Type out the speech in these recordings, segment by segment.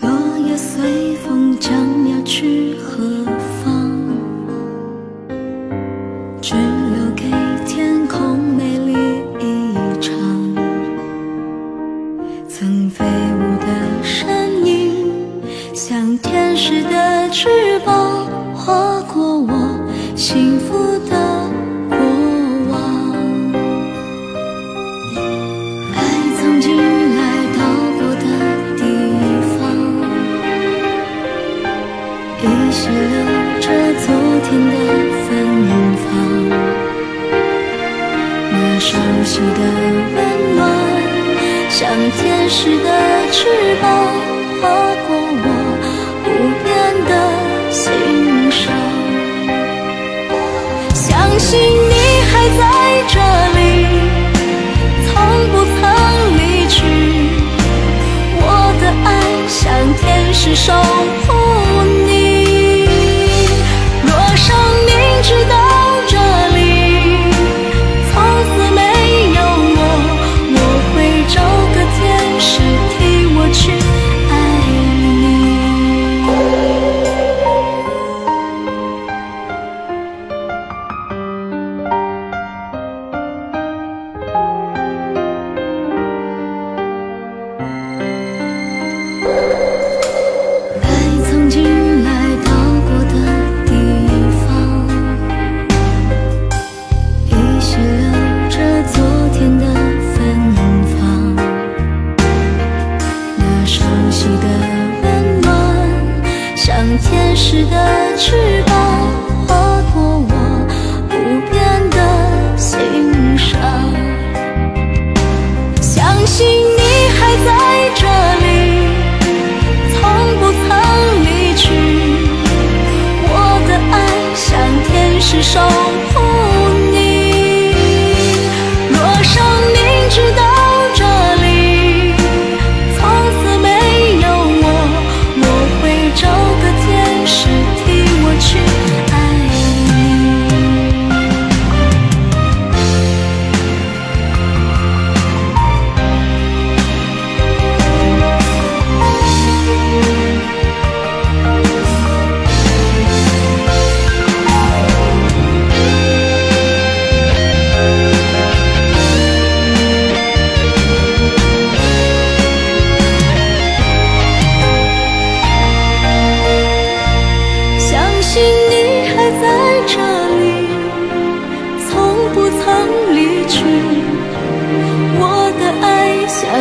落叶随风将要去何方？只留给天空美丽一场。曾飞舞的身影，像天使的翅膀，划过我幸福。你的温暖像天使的翅膀划过值的翅膀。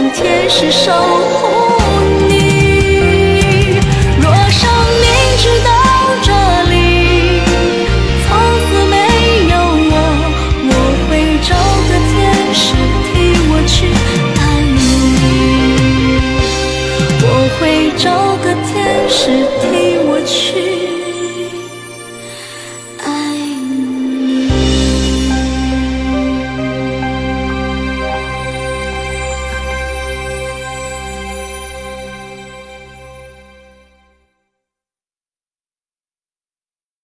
天使守护你。若生命只到这里，从此没有我，我会找个天使替我去爱你。我会找个天使。